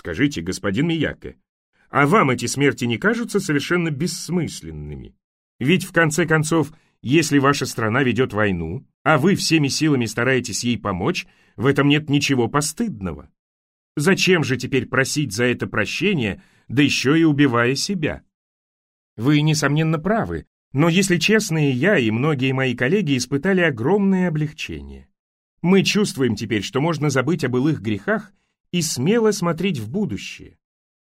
Скажите, господин Мияке, а вам эти смерти не кажутся совершенно бессмысленными? Ведь, в конце концов, если ваша страна ведет войну, а вы всеми силами стараетесь ей помочь, в этом нет ничего постыдного. Зачем же теперь просить за это прощения, да еще и убивая себя? Вы, несомненно, правы, но, если честно, и я, и многие мои коллеги испытали огромное облегчение. Мы чувствуем теперь, что можно забыть о былых грехах и смело смотреть в будущее.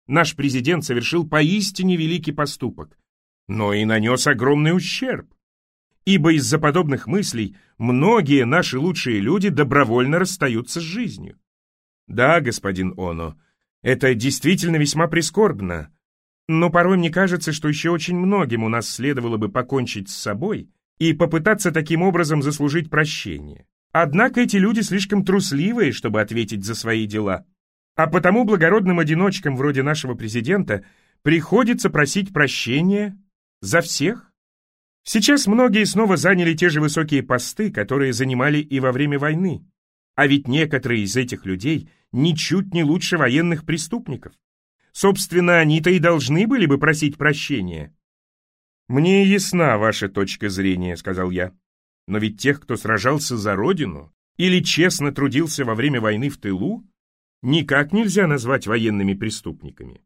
Наш президент совершил поистине великий поступок, но и нанес огромный ущерб. Ибо из-за подобных мыслей многие наши лучшие люди добровольно расстаются с жизнью. Да, господин Оно, это действительно весьма прискорбно, но порой мне кажется, что еще очень многим у нас следовало бы покончить с собой и попытаться таким образом заслужить прощение. Однако эти люди слишком трусливые, чтобы ответить за свои дела. А потому благородным одиночкам вроде нашего президента приходится просить прощения за всех. Сейчас многие снова заняли те же высокие посты, которые занимали и во время войны. А ведь некоторые из этих людей ничуть не лучше военных преступников. Собственно, они-то и должны были бы просить прощения. «Мне ясна ваша точка зрения», — сказал я. «Но ведь тех, кто сражался за родину или честно трудился во время войны в тылу, никак нельзя назвать военными преступниками.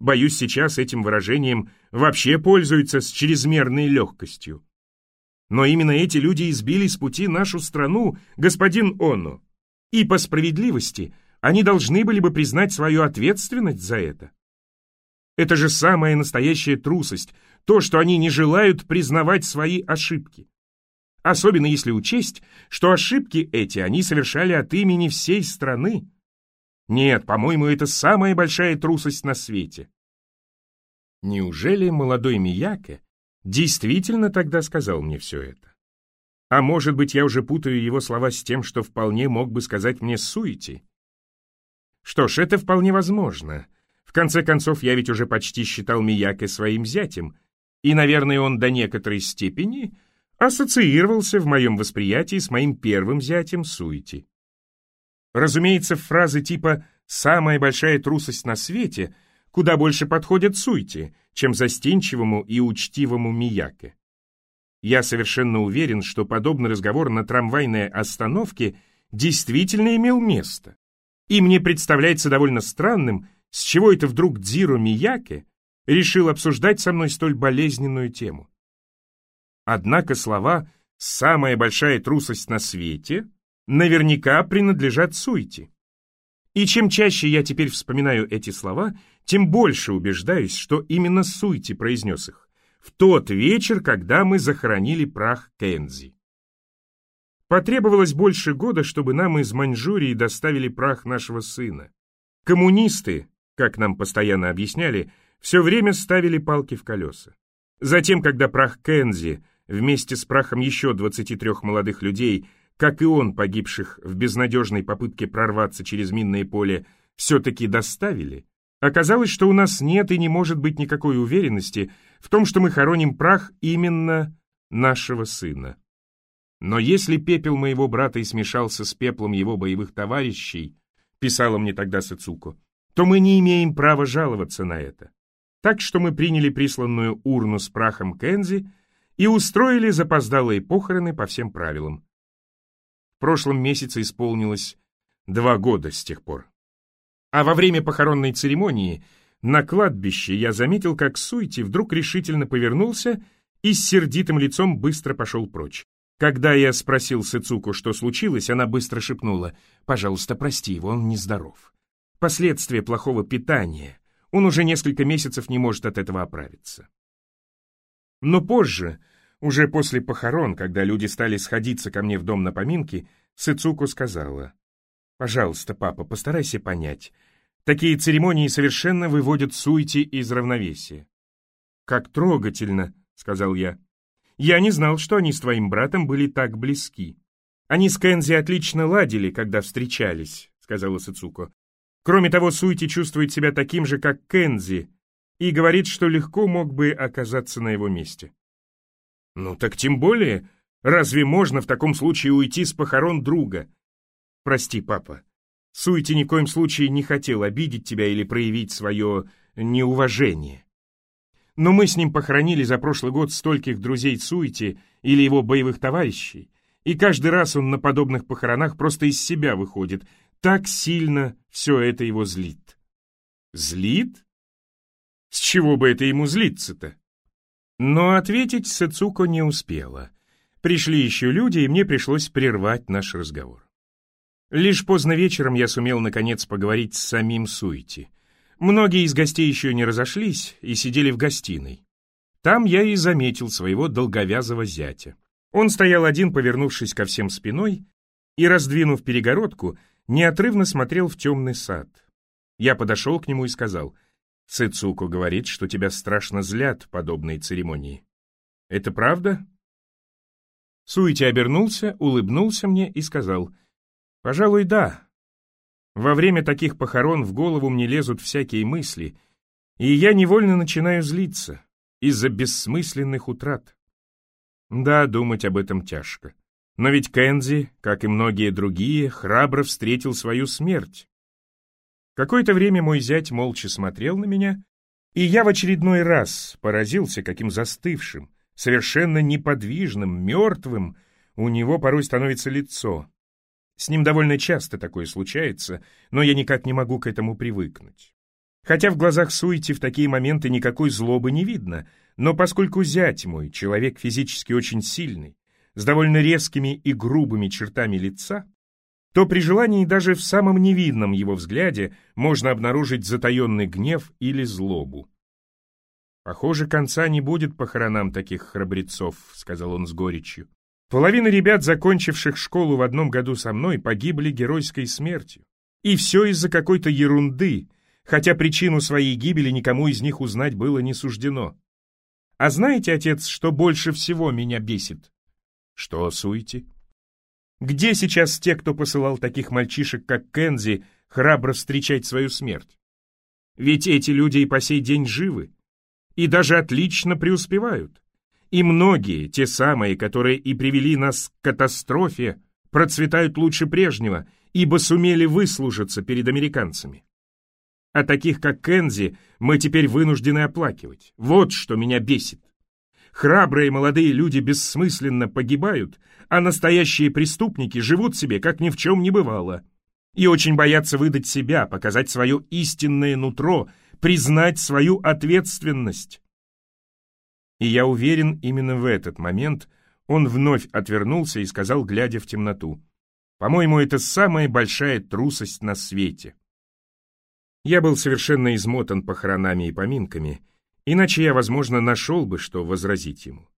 Боюсь, сейчас этим выражением вообще пользуются с чрезмерной легкостью. Но именно эти люди избили с пути нашу страну, господин Оно. И по справедливости они должны были бы признать свою ответственность за это. Это же самая настоящая трусость, то, что они не желают признавать свои ошибки. Особенно если учесть, что ошибки эти они совершали от имени всей страны. Нет, по-моему, это самая большая трусость на свете. Неужели молодой Мияке действительно тогда сказал мне все это? А может быть, я уже путаю его слова с тем, что вполне мог бы сказать мне Суити? Что ж, это вполне возможно. В конце концов, я ведь уже почти считал Мияке своим зятем, и, наверное, он до некоторой степени ассоциировался в моем восприятии с моим первым зятем Суити. Разумеется, фразы типа «самая большая трусость на свете» куда больше подходят Суити, чем застенчивому и учтивому Мияке. Я совершенно уверен, что подобный разговор на трамвайной остановке действительно имел место. И мне представляется довольно странным, с чего это вдруг Дзиро Мияке решил обсуждать со мной столь болезненную тему. Однако слова «самая большая трусость на свете» наверняка принадлежат Суйти. И чем чаще я теперь вспоминаю эти слова, тем больше убеждаюсь, что именно Суйти произнес их в тот вечер, когда мы захоронили прах Кензи. Потребовалось больше года, чтобы нам из Маньчжурии доставили прах нашего сына. Коммунисты, как нам постоянно объясняли, все время ставили палки в колеса. Затем, когда прах Кензи вместе с прахом еще 23 молодых людей, как и он, погибших в безнадежной попытке прорваться через минное поле, все-таки доставили, оказалось, что у нас нет и не может быть никакой уверенности в том, что мы хороним прах именно нашего сына. Но если пепел моего брата и смешался с пеплом его боевых товарищей, писала мне тогда Сацуко, то мы не имеем права жаловаться на это. Так что мы приняли присланную урну с прахом Кензи и устроили запоздалые похороны по всем правилам. Прошлом месяце исполнилось два года с тех пор. А во время похоронной церемонии на кладбище я заметил, как Суйти вдруг решительно повернулся и с сердитым лицом быстро пошел прочь. Когда я спросил Сыцуку, что случилось, она быстро шепнула, «Пожалуйста, прости его, он нездоров. Последствия плохого питания. Он уже несколько месяцев не может от этого оправиться». Но позже, уже после похорон, когда люди стали сходиться ко мне в дом на поминки, Сыцуку сказала, «Пожалуйста, папа, постарайся понять. Такие церемонии совершенно выводят Суйти из равновесия». «Как трогательно», — сказал я. Я не знал, что они с твоим братом были так близки. Они с Кензи отлично ладили, когда встречались, сказала Сацуко. Кроме того, Суити чувствует себя таким же, как Кензи, и говорит, что легко мог бы оказаться на его месте. Ну так тем более, разве можно в таком случае уйти с похорон друга? Прости, папа. Суити ни в коем случае не хотел обидеть тебя или проявить свое неуважение. Но мы с ним похоронили за прошлый год стольких друзей Суити или его боевых товарищей, и каждый раз он на подобных похоронах просто из себя выходит. Так сильно все это его злит. Злит? С чего бы это ему злиться-то? Но ответить Сацуко не успела. Пришли еще люди, и мне пришлось прервать наш разговор. Лишь поздно вечером я сумел наконец поговорить с самим Суити. Многие из гостей еще не разошлись и сидели в гостиной. Там я и заметил своего долговязого зятя. Он стоял один, повернувшись ко всем спиной, и, раздвинув перегородку, неотрывно смотрел в темный сад. Я подошел к нему и сказал, «Цицуко говорит, что тебя страшно злят подобные церемонии. Это правда?» Суити обернулся, улыбнулся мне и сказал, «Пожалуй, да. Во время таких похорон в голову мне лезут всякие мысли, и я невольно начинаю злиться из-за бессмысленных утрат. Да, думать об этом тяжко. Но ведь Кензи, как и многие другие, храбро встретил свою смерть. Какое-то время мой зять молча смотрел на меня, и я в очередной раз поразился, каким застывшим, совершенно неподвижным, мертвым у него порой становится лицо. С ним довольно часто такое случается, но я никак не могу к этому привыкнуть. Хотя в глазах Суити в такие моменты никакой злобы не видно, но поскольку зять мой, человек физически очень сильный, с довольно резкими и грубыми чертами лица, то при желании даже в самом невидном его взгляде можно обнаружить затаенный гнев или злобу. «Похоже, конца не будет похоронам таких храбрецов», — сказал он с горечью. «Половина ребят, закончивших школу в одном году со мной, погибли геройской смертью. И все из-за какой-то ерунды, хотя причину своей гибели никому из них узнать было не суждено. А знаете, отец, что больше всего меня бесит?» «Что, суете?» «Где сейчас те, кто посылал таких мальчишек, как Кензи, храбро встречать свою смерть? Ведь эти люди и по сей день живы и даже отлично преуспевают. И многие, те самые, которые и привели нас к катастрофе, процветают лучше прежнего, ибо сумели выслужиться перед американцами. А таких, как Кензи, мы теперь вынуждены оплакивать. Вот что меня бесит. Храбрые молодые люди бессмысленно погибают, а настоящие преступники живут себе, как ни в чем не бывало. И очень боятся выдать себя, показать свое истинное нутро, признать свою ответственность. И я уверен, именно в этот момент он вновь отвернулся и сказал, глядя в темноту, «По-моему, это самая большая трусость на свете». Я был совершенно измотан похоронами и поминками, иначе я, возможно, нашел бы, что возразить ему.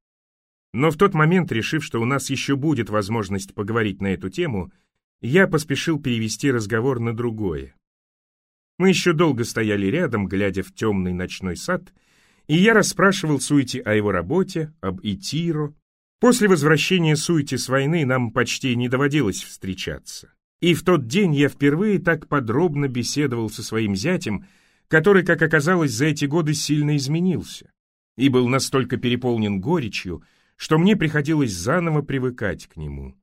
Но в тот момент, решив, что у нас еще будет возможность поговорить на эту тему, я поспешил перевести разговор на другое. Мы еще долго стояли рядом, глядя в темный ночной сад, и я расспрашивал Суити о его работе, об Итиро. После возвращения Суити с войны нам почти не доводилось встречаться. И в тот день я впервые так подробно беседовал со своим зятем, который, как оказалось, за эти годы сильно изменился и был настолько переполнен горечью, что мне приходилось заново привыкать к нему.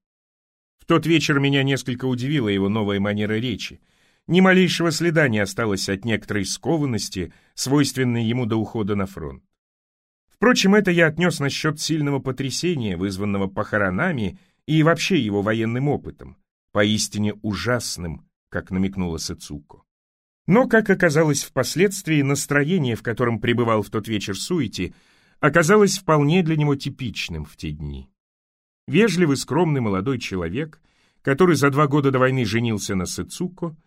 В тот вечер меня несколько удивила его новая манера речи — ни малейшего следа не осталось от некоторой скованности, свойственной ему до ухода на фронт. Впрочем, это я отнес насчет сильного потрясения, вызванного похоронами и вообще его военным опытом, поистине ужасным, как намекнула Сацуко. Но, как оказалось впоследствии, настроение, в котором пребывал в тот вечер Суити, оказалось вполне для него типичным в те дни. Вежливый, скромный молодой человек, который за два года до войны женился на Сацуко,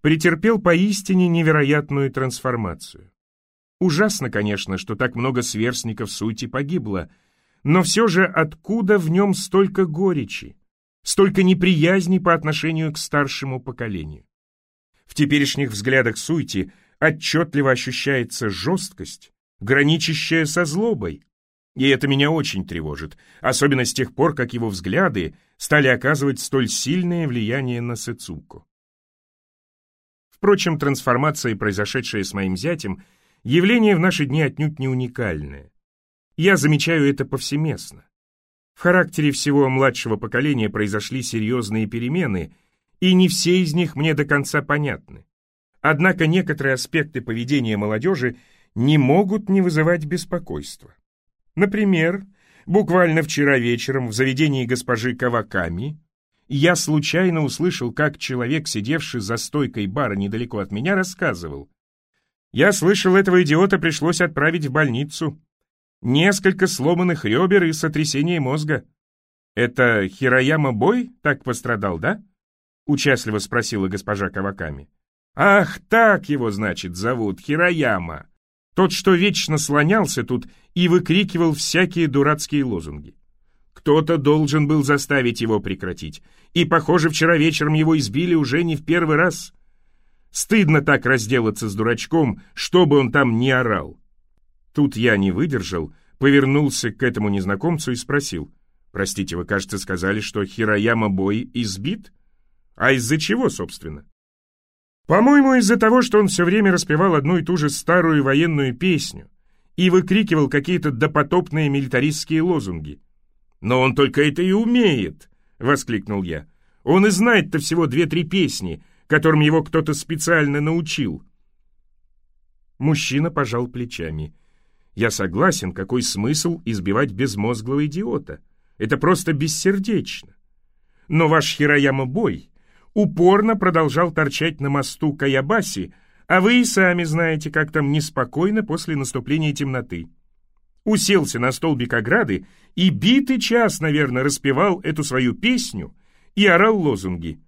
претерпел поистине невероятную трансформацию. Ужасно, конечно, что так много сверстников сути погибло, но все же откуда в нем столько горечи, столько неприязни по отношению к старшему поколению? В теперешних взглядах Суйти отчетливо ощущается жесткость, граничащая со злобой, и это меня очень тревожит, особенно с тех пор, как его взгляды стали оказывать столь сильное влияние на Сэцуко. Впрочем, трансформация, произошедшая с моим зятем, явление в наши дни отнюдь не уникальное. Я замечаю это повсеместно. В характере всего младшего поколения произошли серьезные перемены, и не все из них мне до конца понятны. Однако некоторые аспекты поведения молодежи не могут не вызывать беспокойства. Например, буквально вчера вечером в заведении госпожи Каваками я случайно услышал, как человек, сидевший за стойкой бара недалеко от меня, рассказывал. «Я слышал, этого идиота пришлось отправить в больницу. Несколько сломанных ребер и сотрясение мозга. Это Хирояма Бой так пострадал, да?» — участливо спросила госпожа Каваками. «Ах, так его, значит, зовут, Хирояма. Тот, что вечно слонялся тут и выкрикивал всякие дурацкие лозунги. Кто-то должен был заставить его прекратить, и, похоже, вчера вечером его избили уже не в первый раз. Стыдно так разделаться с дурачком, чтобы он там не орал. Тут я не выдержал, повернулся к этому незнакомцу и спросил. «Простите, вы, кажется, сказали, что Хирояма Бой избит? А из-за чего, собственно?» По-моему, из-за того, что он все время распевал одну и ту же старую военную песню и выкрикивал какие-то допотопные милитаристские лозунги. «Но он только это и умеет!» — воскликнул я. «Он и знает-то всего две-три песни, которым его кто-то специально научил». Мужчина пожал плечами. «Я согласен, какой смысл избивать безмозглого идиота? Это просто бессердечно. Но ваш Хирояма-бой упорно продолжал торчать на мосту Каябаси, а вы и сами знаете, как там неспокойно после наступления темноты. Уселся на столбик ограды и битый час, наверное, распевал эту свою песню и орал лозунги.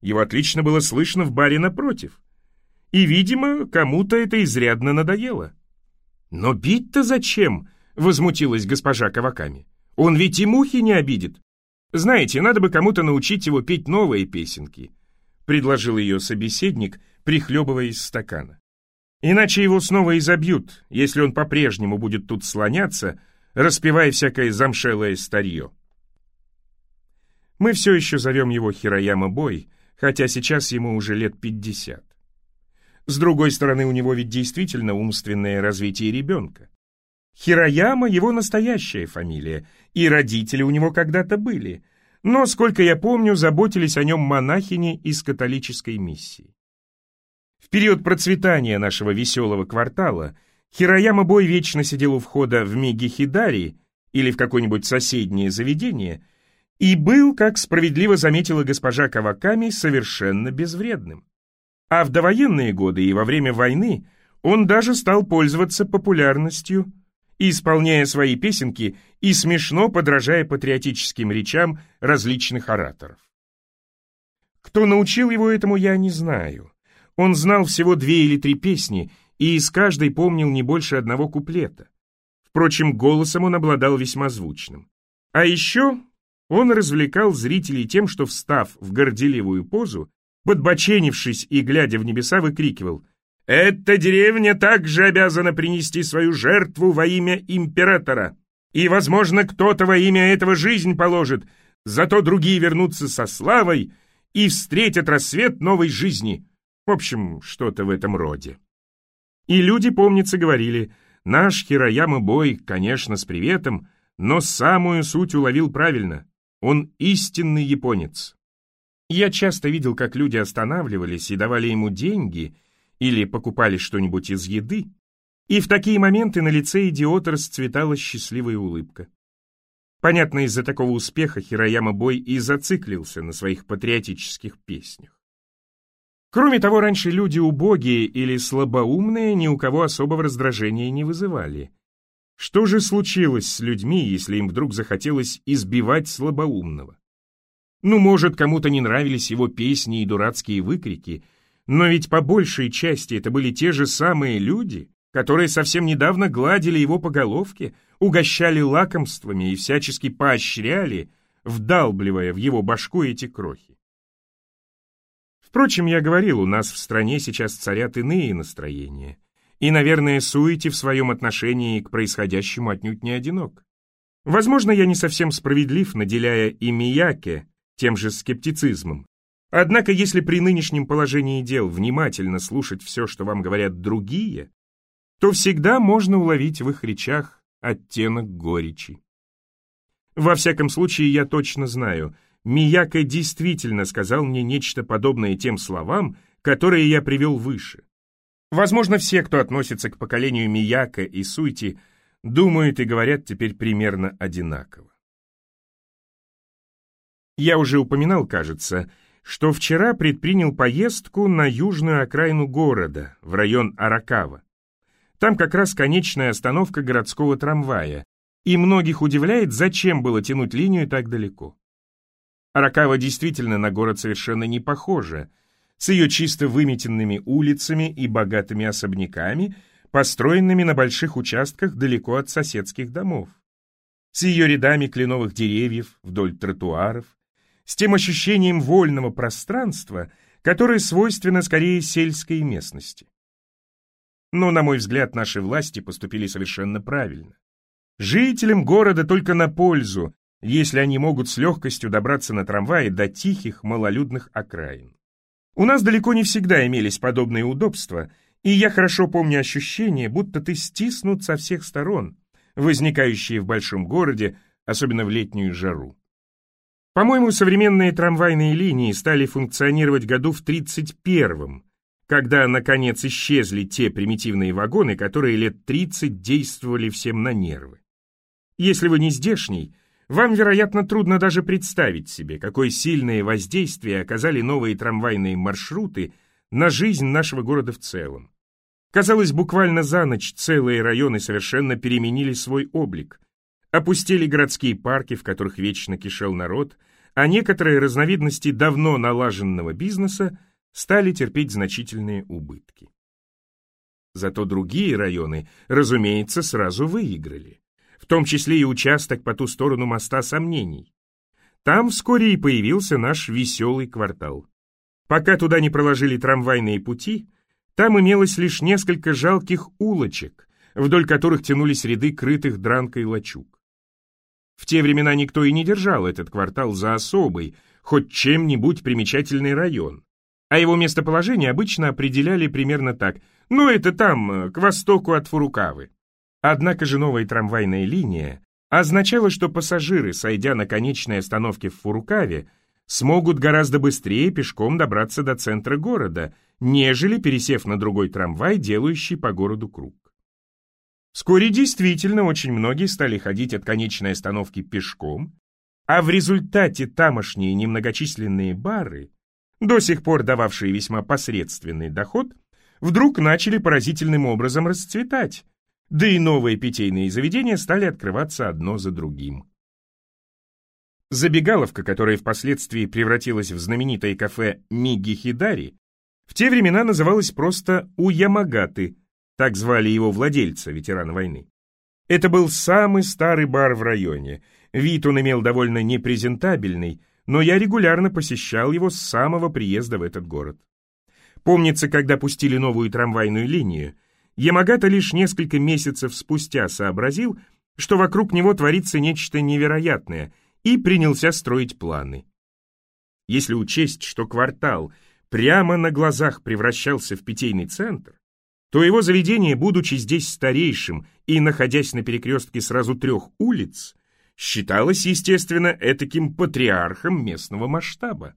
Его отлично было слышно в баре напротив. И, видимо, кому-то это изрядно надоело. «Но бить-то зачем?» — возмутилась госпожа Каваками. «Он ведь и мухи не обидит. Знаете, надо бы кому-то научить его петь новые песенки», — предложил ее собеседник, прихлебывая из стакана. «Иначе его снова изобьют, если он по-прежнему будет тут слоняться, распевая всякое замшелое старье». Мы все еще зовем его Хирояма Бой, хотя сейчас ему уже лет пятьдесят. С другой стороны, у него ведь действительно умственное развитие ребенка. Хирояма — его настоящая фамилия, и родители у него когда-то были, но, сколько я помню, заботились о нем монахини из католической миссии. В период процветания нашего веселого квартала Хирояма Бой вечно сидел у входа в Мегихидари или в какое-нибудь соседнее заведение и был, как справедливо заметила госпожа Каваками, совершенно безвредным. А в довоенные годы и во время войны он даже стал пользоваться популярностью – исполняя свои песенки и смешно подражая патриотическим речам различных ораторов. Кто научил его этому, я не знаю. Он знал всего две или три песни и из каждой помнил не больше одного куплета. Впрочем, голосом он обладал весьма звучным. А еще он развлекал зрителей тем, что, встав в горделивую позу, подбоченившись и глядя в небеса, выкрикивал — эта деревня также обязана принести свою жертву во имя императора. И, возможно, кто-то во имя этого жизнь положит, зато другие вернутся со славой и встретят рассвет новой жизни. В общем, что-то в этом роде. И люди, помнится, говорили, наш Хирояма Бой, конечно, с приветом, но самую суть уловил правильно. Он истинный японец. Я часто видел, как люди останавливались и давали ему деньги — или покупали что-нибудь из еды, и в такие моменты на лице идиота расцветала счастливая улыбка. Понятно, из-за такого успеха Хирояма Бой и зациклился на своих патриотических песнях. Кроме того, раньше люди убогие или слабоумные ни у кого особого раздражения не вызывали. Что же случилось с людьми, если им вдруг захотелось избивать слабоумного? Ну, может, кому-то не нравились его песни и дурацкие выкрики — но ведь по большей части это были те же самые люди, которые совсем недавно гладили его по головке, угощали лакомствами и всячески поощряли, вдалбливая в его башку эти крохи. Впрочем, я говорил, у нас в стране сейчас царят иные настроения, и, наверное, Суити в своем отношении к происходящему отнюдь не одинок. Возможно, я не совсем справедлив, наделяя и Мияке тем же скептицизмом, Однако, если при нынешнем положении дел внимательно слушать все, что вам говорят другие, то всегда можно уловить в их речах оттенок горечи. Во всяком случае, я точно знаю, Мияка действительно сказал мне нечто подобное тем словам, которые я привел выше. Возможно, все, кто относится к поколению Мияка и Суйти, думают и говорят теперь примерно одинаково. Я уже упоминал, кажется, что вчера предпринял поездку на южную окраину города, в район Аракава. Там как раз конечная остановка городского трамвая, и многих удивляет, зачем было тянуть линию так далеко. Аракава действительно на город совершенно не похожа, с ее чисто выметенными улицами и богатыми особняками, построенными на больших участках далеко от соседских домов, с ее рядами кленовых деревьев вдоль тротуаров, с тем ощущением вольного пространства, которое свойственно скорее сельской местности. Но, на мой взгляд, наши власти поступили совершенно правильно. Жителям города только на пользу, если они могут с легкостью добраться на трамвае до тихих, малолюдных окраин. У нас далеко не всегда имелись подобные удобства, и я хорошо помню ощущение, будто ты стиснут со всех сторон, возникающие в большом городе, особенно в летнюю жару. По-моему, современные трамвайные линии стали функционировать году в 31-м, когда, наконец, исчезли те примитивные вагоны, которые лет 30 действовали всем на нервы. Если вы не здешний, вам, вероятно, трудно даже представить себе, какое сильное воздействие оказали новые трамвайные маршруты на жизнь нашего города в целом. Казалось, буквально за ночь целые районы совершенно переменили свой облик. Опустили городские парки, в которых вечно кишел народ, а некоторые разновидности давно налаженного бизнеса стали терпеть значительные убытки. Зато другие районы, разумеется, сразу выиграли в том числе и участок по ту сторону моста сомнений. Там вскоре и появился наш веселый квартал. Пока туда не проложили трамвайные пути, там имелось лишь несколько жалких улочек, вдоль которых тянулись ряды крытых дранкой лачуг. В те времена никто и не держал этот квартал за особый, хоть чем-нибудь примечательный район, а его местоположение обычно определяли примерно так, ну это там, к востоку от Фурукавы. Однако же новая трамвайная линия означала, что пассажиры, сойдя на конечной остановке в Фурукаве, смогут гораздо быстрее пешком добраться до центра города, нежели пересев на другой трамвай, делающий по городу круг. Вскоре действительно очень многие стали ходить от конечной остановки пешком, а в результате тамошние немногочисленные бары, до сих пор дававшие весьма посредственный доход, вдруг начали поразительным образом расцветать, да и новые питейные заведения стали открываться одно за другим. Забегаловка, которая впоследствии превратилась в знаменитое кафе Миги Хидари, в те времена называлась просто Уямагаты, так звали его владельца, ветерана войны. Это был самый старый бар в районе, вид он имел довольно непрезентабельный, но я регулярно посещал его с самого приезда в этот город. Помнится, когда пустили новую трамвайную линию, Ямагата лишь несколько месяцев спустя сообразил, что вокруг него творится нечто невероятное, и принялся строить планы. Если учесть, что квартал прямо на глазах превращался в питейный центр, то его заведение, будучи здесь старейшим и находясь на перекрестке сразу трех улиц, считалось, естественно, этаким патриархом местного масштаба.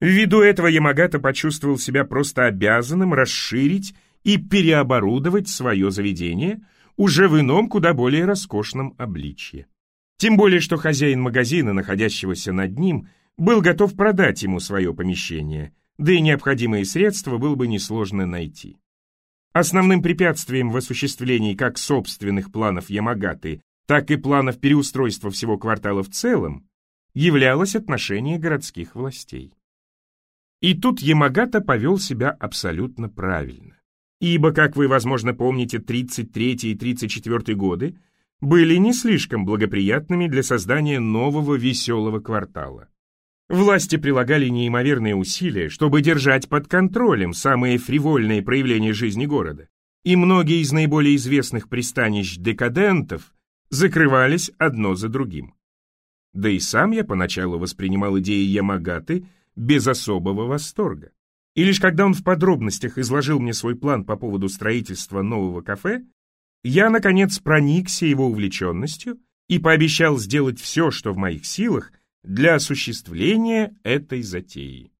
Ввиду этого Ямагата почувствовал себя просто обязанным расширить и переоборудовать свое заведение уже в ином, куда более роскошном обличье. Тем более, что хозяин магазина, находящегося над ним, был готов продать ему свое помещение, да и необходимые средства было бы несложно найти. Основным препятствием в осуществлении как собственных планов Ямагаты, так и планов переустройства всего квартала в целом являлось отношение городских властей. И тут Ямагата повел себя абсолютно правильно ибо, как вы, возможно, помните, 33 и 34 годы были не слишком благоприятными для создания нового веселого квартала. Власти прилагали неимоверные усилия, чтобы держать под контролем самые фривольные проявления жизни города, и многие из наиболее известных пристанищ декадентов закрывались одно за другим. Да и сам я поначалу воспринимал идеи Ямагаты без особого восторга. И лишь когда он в подробностях изложил мне свой план по поводу строительства нового кафе, я, наконец, проникся его увлеченностью и пообещал сделать все, что в моих силах, для осуществления этой затеи.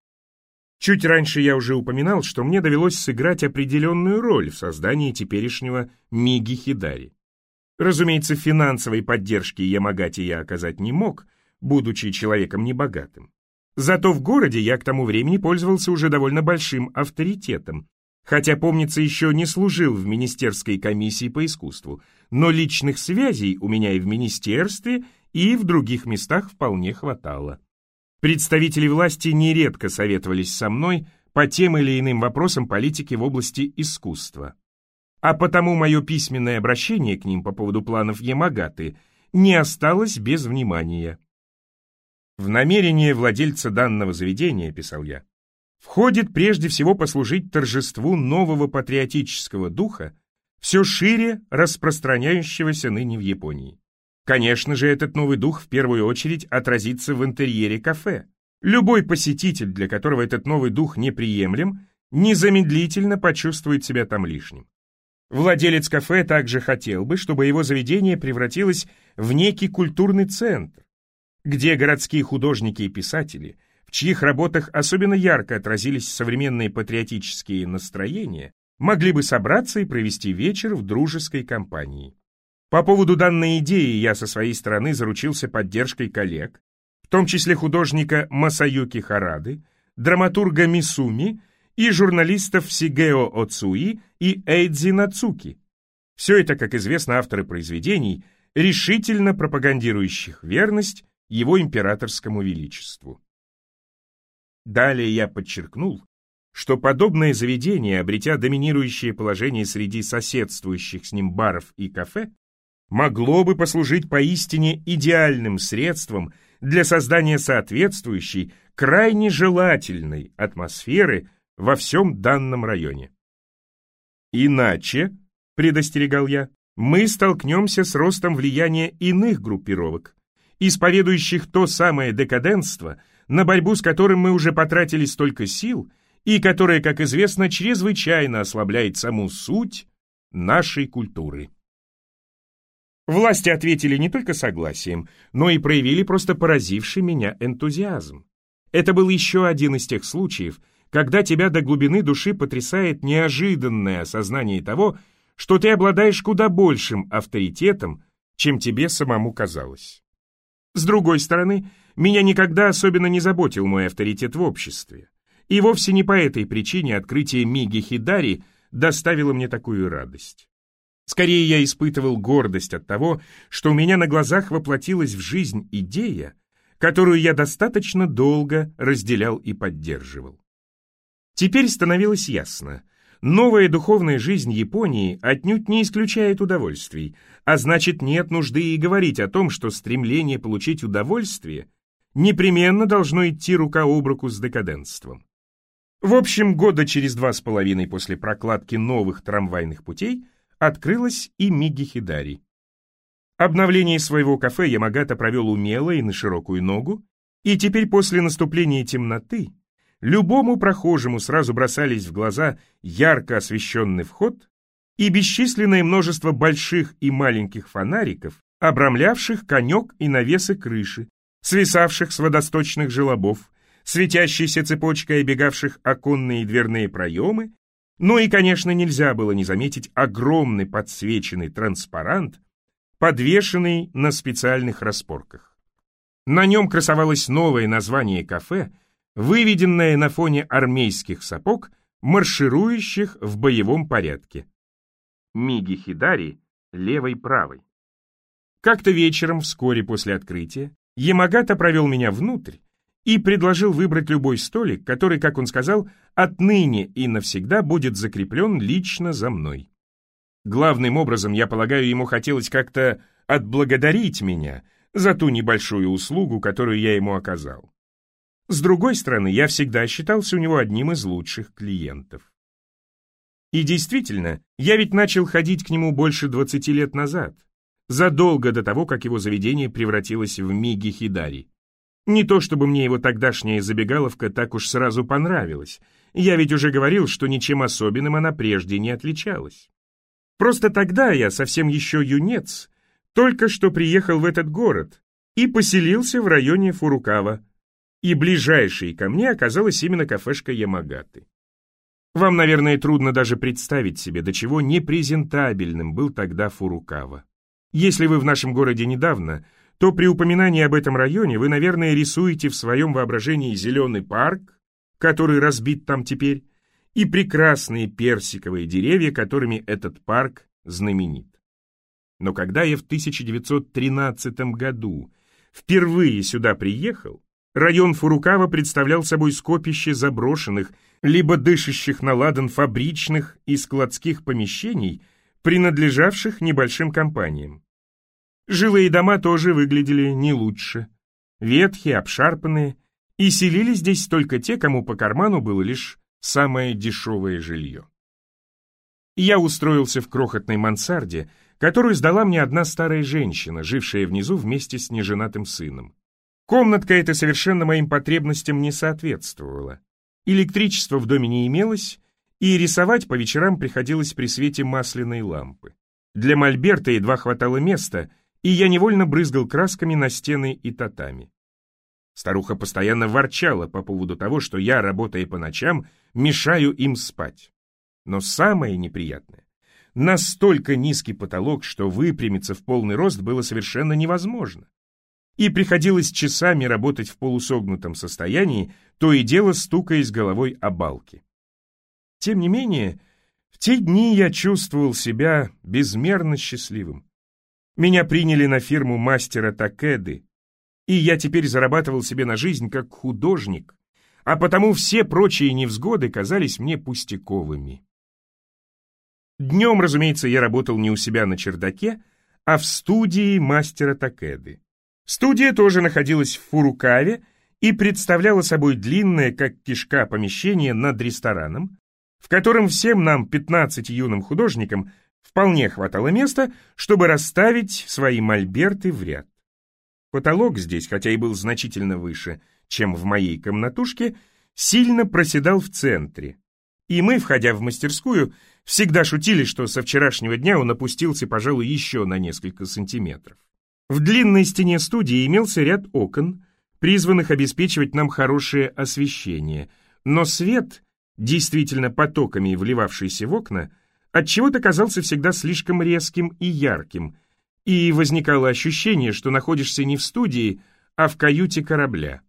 Чуть раньше я уже упоминал, что мне довелось сыграть определенную роль в создании теперешнего Миги Хидари. Разумеется, финансовой поддержки Ямагати я оказать не мог, будучи человеком небогатым. Зато в городе я к тому времени пользовался уже довольно большим авторитетом, хотя, помнится, еще не служил в Министерской комиссии по искусству, но личных связей у меня и в министерстве, и в других местах вполне хватало. Представители власти нередко советовались со мной по тем или иным вопросам политики в области искусства. А потому мое письменное обращение к ним по поводу планов Ямагаты не осталось без внимания. В намерение владельца данного заведения, писал я, входит прежде всего послужить торжеству нового патриотического духа, все шире распространяющегося ныне в Японии. Конечно же, этот новый дух в первую очередь отразится в интерьере кафе. Любой посетитель, для которого этот новый дух неприемлем, незамедлительно почувствует себя там лишним. Владелец кафе также хотел бы, чтобы его заведение превратилось в некий культурный центр, где городские художники и писатели, в чьих работах особенно ярко отразились современные патриотические настроения, могли бы собраться и провести вечер в дружеской компании. По поводу данной идеи я со своей стороны заручился поддержкой коллег, в том числе художника Масаюки Харады, драматурга Мисуми и журналистов Сигео Оцуи и Эйдзи Нацуки. Все это, как известно, авторы произведений, решительно пропагандирующих верность его императорскому величеству. Далее я подчеркнул, что подобное заведение, обретя доминирующее положение среди соседствующих с ним баров и кафе, могло бы послужить поистине идеальным средством для создания соответствующей, крайне желательной атмосферы во всем данном районе. Иначе, предостерегал я, мы столкнемся с ростом влияния иных группировок, исповедующих то самое декаденство, на борьбу с которым мы уже потратили столько сил и которое, как известно, чрезвычайно ослабляет саму суть нашей культуры. Власти ответили не только согласием, но и проявили просто поразивший меня энтузиазм. Это был еще один из тех случаев, когда тебя до глубины души потрясает неожиданное осознание того, что ты обладаешь куда большим авторитетом, чем тебе самому казалось. С другой стороны, меня никогда особенно не заботил мой авторитет в обществе. И вовсе не по этой причине открытие Миги Хидари доставило мне такую радость. Скорее, я испытывал гордость от того, что у меня на глазах воплотилась в жизнь идея, которую я достаточно долго разделял и поддерживал. Теперь становилось ясно, новая духовная жизнь Японии отнюдь не исключает удовольствий, а значит нет нужды и говорить о том, что стремление получить удовольствие непременно должно идти рука об руку с декаденством. В общем, года через два с половиной после прокладки новых трамвайных путей открылась и Миги Хидари. Обновление своего кафе Ямагата провел умело и на широкую ногу, и теперь после наступления темноты любому прохожему сразу бросались в глаза ярко освещенный вход и бесчисленное множество больших и маленьких фонариков, обрамлявших конек и навесы крыши, свисавших с водосточных желобов, светящейся цепочкой обегавших оконные и дверные проемы ну и, конечно, нельзя было не заметить огромный подсвеченный транспарант, подвешенный на специальных распорках. На нем красовалось новое название кафе, выведенное на фоне армейских сапог, марширующих в боевом порядке. Миги Хидари левой-правой. Как-то вечером, вскоре после открытия, Ямагата провел меня внутрь, и предложил выбрать любой столик, который, как он сказал, отныне и навсегда будет закреплен лично за мной. Главным образом, я полагаю, ему хотелось как-то отблагодарить меня за ту небольшую услугу, которую я ему оказал. С другой стороны, я всегда считался у него одним из лучших клиентов. И действительно, я ведь начал ходить к нему больше 20 лет назад, задолго до того, как его заведение превратилось в Миги Хидари. Не то чтобы мне его тогдашняя забегаловка так уж сразу понравилась. Я ведь уже говорил, что ничем особенным она прежде не отличалась. Просто тогда я, совсем еще юнец, только что приехал в этот город, и поселился в районе Фурукава, и ближайшей ко мне оказалась именно кафешка Ямагаты. Вам, наверное, трудно даже представить себе, до чего непрезентабельным был тогда Фурукава. Если вы в нашем городе недавно, то при упоминании об этом районе вы, наверное, рисуете в своем воображении зеленый парк, который разбит там теперь, и прекрасные персиковые деревья, которыми этот парк знаменит. Но когда я в 1913 году впервые сюда приехал, район Фурукава представлял собой скопище заброшенных, либо дышащих на ладан фабричных и складских помещений, принадлежавших небольшим компаниям. Жилые дома тоже выглядели не лучше. Ветхие, обшарпанные, и селились здесь только те, кому по карману было лишь самое дешевое жилье. Я устроился в крохотной мансарде, которую сдала мне одна старая женщина, жившая внизу вместе с неженатым сыном. Комнатка эта совершенно моим потребностям не соответствовала. Электричества в доме не имелось, и рисовать по вечерам приходилось при свете масляной лампы. Для мольберта едва хватало места, и я невольно брызгал красками на стены и татами. Старуха постоянно ворчала по поводу того, что я, работая по ночам, мешаю им спать. Но самое неприятное — настолько низкий потолок, что выпрямиться в полный рост было совершенно невозможно и приходилось часами работать в полусогнутом состоянии, то и дело стукаясь головой о балки. Тем не менее, в те дни я чувствовал себя безмерно счастливым. Меня приняли на фирму мастера Такеды, и я теперь зарабатывал себе на жизнь как художник, а потому все прочие невзгоды казались мне пустяковыми. Днем, разумеется, я работал не у себя на чердаке, а в студии мастера Такеды. Студия тоже находилась в Фурукаве и представляла собой длинное, как кишка, помещение над рестораном, в котором всем нам, 15 юным художникам, вполне хватало места, чтобы расставить свои мольберты в ряд. Потолок здесь, хотя и был значительно выше, чем в моей комнатушке, сильно проседал в центре. И мы, входя в мастерскую, всегда шутили, что со вчерашнего дня он опустился, пожалуй, еще на несколько сантиметров. В длинной стене студии имелся ряд окон, призванных обеспечивать нам хорошее освещение, но свет, действительно потоками вливавшийся в окна, отчего-то казался всегда слишком резким и ярким, и возникало ощущение, что находишься не в студии, а в каюте корабля.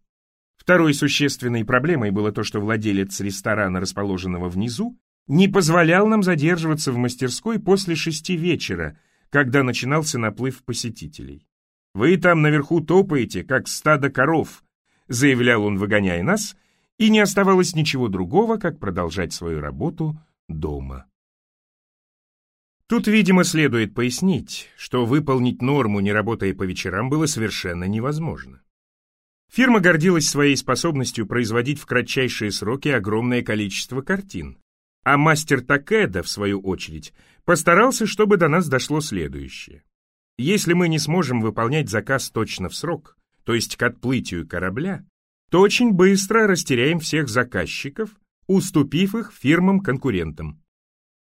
Второй существенной проблемой было то, что владелец ресторана, расположенного внизу, не позволял нам задерживаться в мастерской после шести вечера, когда начинался наплыв посетителей. «Вы там наверху топаете, как стадо коров», — заявлял он, выгоняя нас, и не оставалось ничего другого, как продолжать свою работу дома. Тут, видимо, следует пояснить, что выполнить норму, не работая по вечерам, было совершенно невозможно. Фирма гордилась своей способностью производить в кратчайшие сроки огромное количество картин, а мастер Такеда, в свою очередь, постарался, чтобы до нас дошло следующее. Если мы не сможем выполнять заказ точно в срок, то есть к отплытию корабля, то очень быстро растеряем всех заказчиков, уступив их фирмам-конкурентам.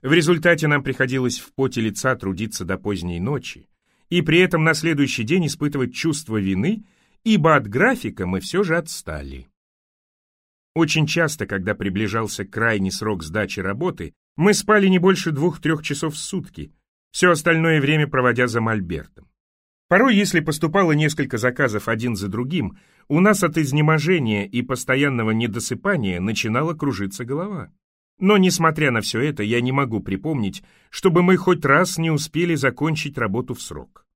В результате нам приходилось в поте лица трудиться до поздней ночи, и при этом на следующий день испытывать чувство вины, ибо от графика мы все же отстали. Очень часто, когда приближался крайний срок сдачи работы, мы спали не больше двух-трех часов в сутки, все остальное время проводя за мольбертом. Порой, если поступало несколько заказов один за другим, у нас от изнеможения и постоянного недосыпания начинала кружиться голова. Но, несмотря на все это, я не могу припомнить, чтобы мы хоть раз не успели закончить работу в срок.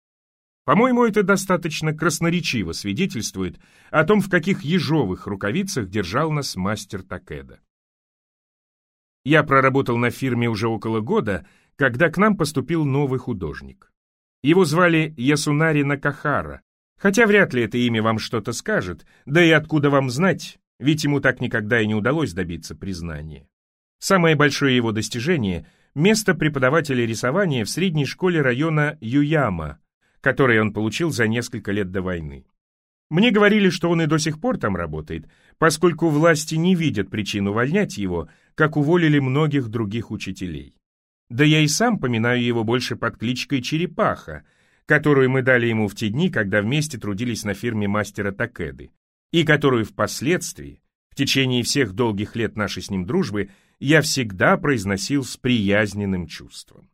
По-моему, это достаточно красноречиво свидетельствует о том, в каких ежовых рукавицах держал нас мастер Такеда. Я проработал на фирме уже около года, когда к нам поступил новый художник. Его звали Ясунари Накахара, хотя вряд ли это имя вам что-то скажет, да и откуда вам знать, ведь ему так никогда и не удалось добиться признания. Самое большое его достижение – место преподавателя рисования в средней школе района Юяма, который он получил за несколько лет до войны. Мне говорили, что он и до сих пор там работает, поскольку власти не видят причин увольнять его, как уволили многих других учителей. Да я и сам поминаю его больше под кличкой Черепаха, которую мы дали ему в те дни, когда вместе трудились на фирме мастера Такеды, и которую впоследствии, в течение всех долгих лет нашей с ним дружбы, я всегда произносил с приязненным чувством.